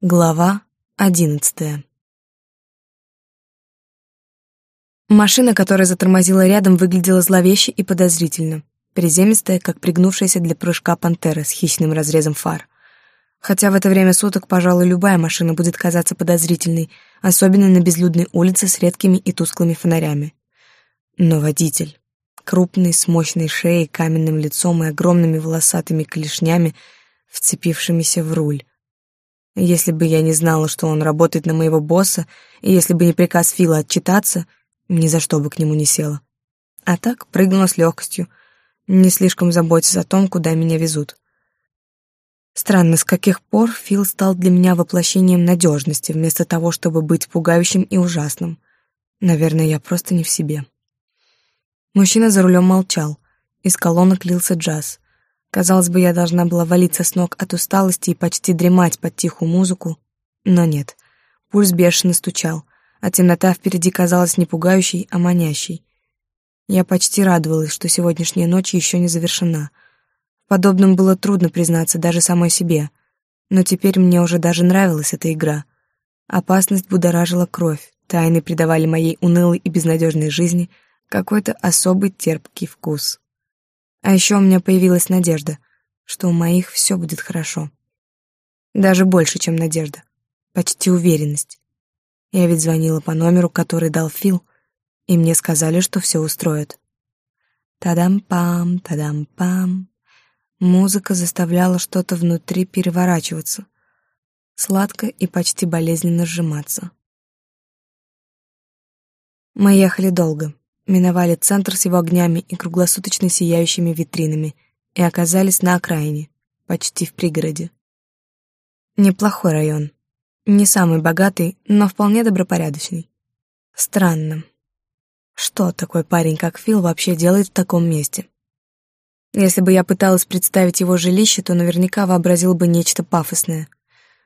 Глава одиннадцатая Машина, которая затормозила рядом, выглядела зловеще и подозрительно, приземистая, как пригнувшаяся для прыжка пантера с хищным разрезом фар. Хотя в это время суток, пожалуй, любая машина будет казаться подозрительной, особенно на безлюдной улице с редкими и тусклыми фонарями. Но водитель, крупный, с мощной шеей, каменным лицом и огромными волосатыми клешнями, вцепившимися в руль, если бы я не знала, что он работает на моего босса, и если бы не приказ Фила отчитаться, ни за что бы к нему не села. А так прыгнула с легкостью, не слишком заботясь о том, куда меня везут. Странно, с каких пор Фил стал для меня воплощением надежности, вместо того, чтобы быть пугающим и ужасным. Наверное, я просто не в себе. Мужчина за рулем молчал. Из колонок лился джаз. Казалось бы, я должна была валиться с ног от усталости и почти дремать под тихую музыку, но нет. Пульс бешено стучал, а темнота впереди казалась не пугающей, а манящей. Я почти радовалась, что сегодняшняя ночь еще не завершена. Подобным было трудно признаться даже самой себе, но теперь мне уже даже нравилась эта игра. Опасность будоражила кровь, тайны придавали моей унылой и безнадежной жизни какой-то особый терпкий вкус. А еще у меня появилась надежда, что у моих все будет хорошо. Даже больше, чем надежда. Почти уверенность. Я ведь звонила по номеру, который дал Фил, и мне сказали, что все устроят. Тадам-пам, тадам-пам. Музыка заставляла что-то внутри переворачиваться, сладко и почти болезненно сжиматься. Мы ехали долго миновали центр с его огнями и круглосуточно сияющими витринами и оказались на окраине, почти в пригороде. Неплохой район. Не самый богатый, но вполне добропорядочный. Странно. Что такой парень, как Фил, вообще делает в таком месте? Если бы я пыталась представить его жилище, то наверняка вообразил бы нечто пафосное.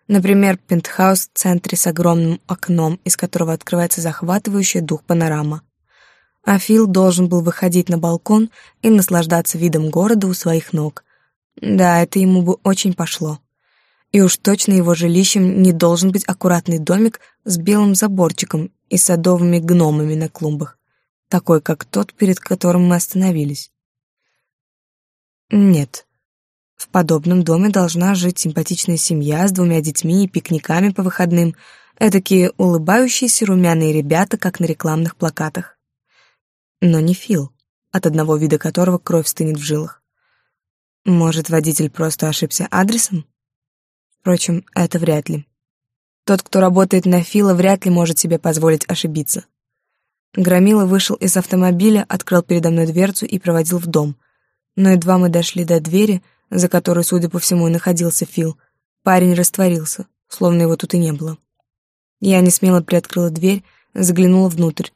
Например, пентхаус в центре с огромным окном, из которого открывается захватывающая дух панорама а Фил должен был выходить на балкон и наслаждаться видом города у своих ног. Да, это ему бы очень пошло. И уж точно его жилищем не должен быть аккуратный домик с белым заборчиком и садовыми гномами на клумбах, такой, как тот, перед которым мы остановились. Нет, в подобном доме должна жить симпатичная семья с двумя детьми и пикниками по выходным, эдакие улыбающиеся румяные ребята, как на рекламных плакатах но не Фил, от одного вида которого кровь стынет в жилах. Может, водитель просто ошибся адресом? Впрочем, это вряд ли. Тот, кто работает на Фила, вряд ли может себе позволить ошибиться. Громила вышел из автомобиля, открыл передо мной дверцу и проводил в дом. Но едва мы дошли до двери, за которой, судя по всему, и находился Фил, парень растворился, словно его тут и не было. Я не смело приоткрыла дверь, заглянула внутрь.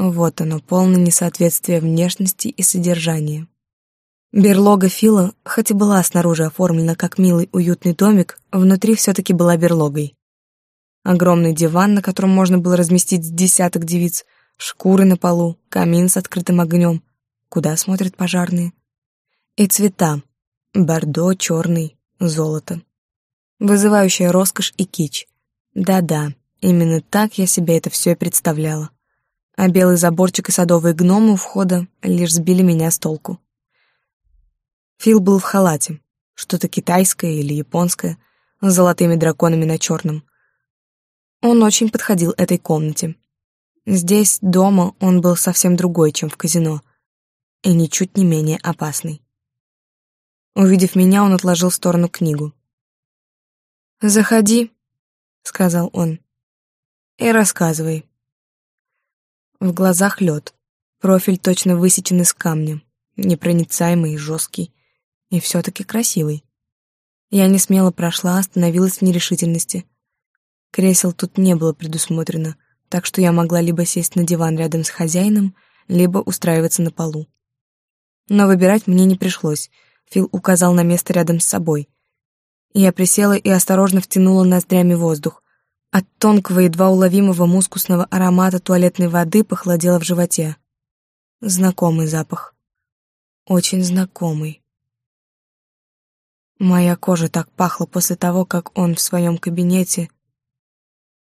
Вот оно, полное несоответствие внешности и содержания. Берлога Фила, хоть и была снаружи оформлена как милый уютный домик, внутри все-таки была берлогой. Огромный диван, на котором можно было разместить десяток девиц, шкуры на полу, камин с открытым огнем, куда смотрят пожарные. И цвета — бордо, черный, золото. Вызывающая роскошь и кич. Да-да, именно так я себе это все и представляла а белый заборчик и садовые гномы у входа лишь сбили меня с толку. Фил был в халате, что-то китайское или японское, с золотыми драконами на черном. Он очень подходил этой комнате. Здесь, дома, он был совсем другой, чем в казино, и ничуть не менее опасный. Увидев меня, он отложил в сторону книгу. «Заходи», — сказал он, — «и рассказывай». В глазах лед. Профиль точно высечен из камня. Непроницаемый и жесткий. И все-таки красивый. Я не смело прошла, остановилась в нерешительности. Кресел тут не было предусмотрено, так что я могла либо сесть на диван рядом с хозяином, либо устраиваться на полу. Но выбирать мне не пришлось. Фил указал на место рядом с собой. Я присела и осторожно втянула ноздрями воздух. От тонкого, едва уловимого мускусного аромата туалетной воды похолодело в животе. Знакомый запах. Очень знакомый. Моя кожа так пахла после того, как он в своем кабинете...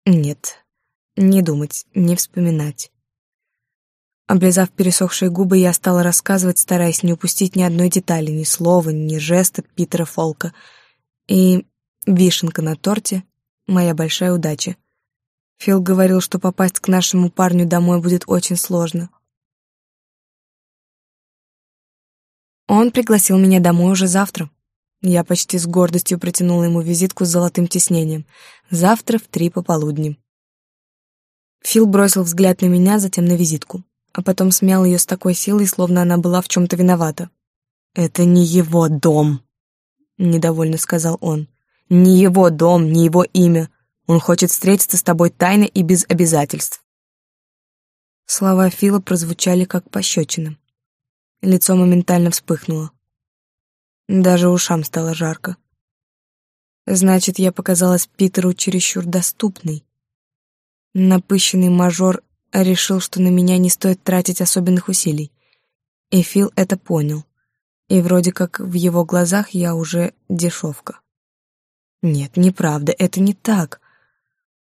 Нет, не думать, не вспоминать. Облизав пересохшие губы, я стала рассказывать, стараясь не упустить ни одной детали, ни слова, ни жеста Питера Фолка. И вишенка на торте — моя большая удача. Фил говорил, что попасть к нашему парню домой будет очень сложно. Он пригласил меня домой уже завтра. Я почти с гордостью протянула ему визитку с золотым тиснением. Завтра в три пополудни. Фил бросил взгляд на меня, затем на визитку а потом смял ее с такой силой, словно она была в чем-то виновата. «Это не его дом», — недовольно сказал он. «Не его дом, не его имя. Он хочет встретиться с тобой тайно и без обязательств». Слова Фила прозвучали как пощечина. Лицо моментально вспыхнуло. Даже ушам стало жарко. Значит, я показалась Питеру чересчур доступной. Напыщенный мажор решил, что на меня не стоит тратить особенных усилий. И Фил это понял. И вроде как в его глазах я уже дешевка. Нет, неправда, это не так.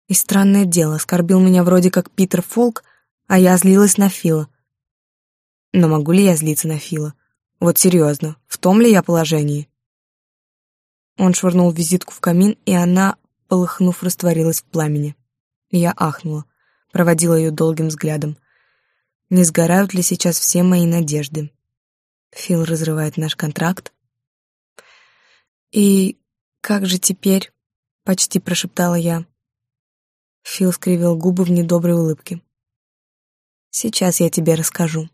И странное дело, оскорбил меня вроде как Питер Фолк, а я злилась на Фила. Но могу ли я злиться на Фила? Вот серьезно, в том ли я положении? Он швырнул визитку в камин, и она, полыхнув, растворилась в пламени. Я ахнула проводила ее долгим взглядом. Не сгорают ли сейчас все мои надежды? Фил разрывает наш контракт. И как же теперь? Почти прошептала я. Фил скривил губы в недоброй улыбке. Сейчас я тебе расскажу.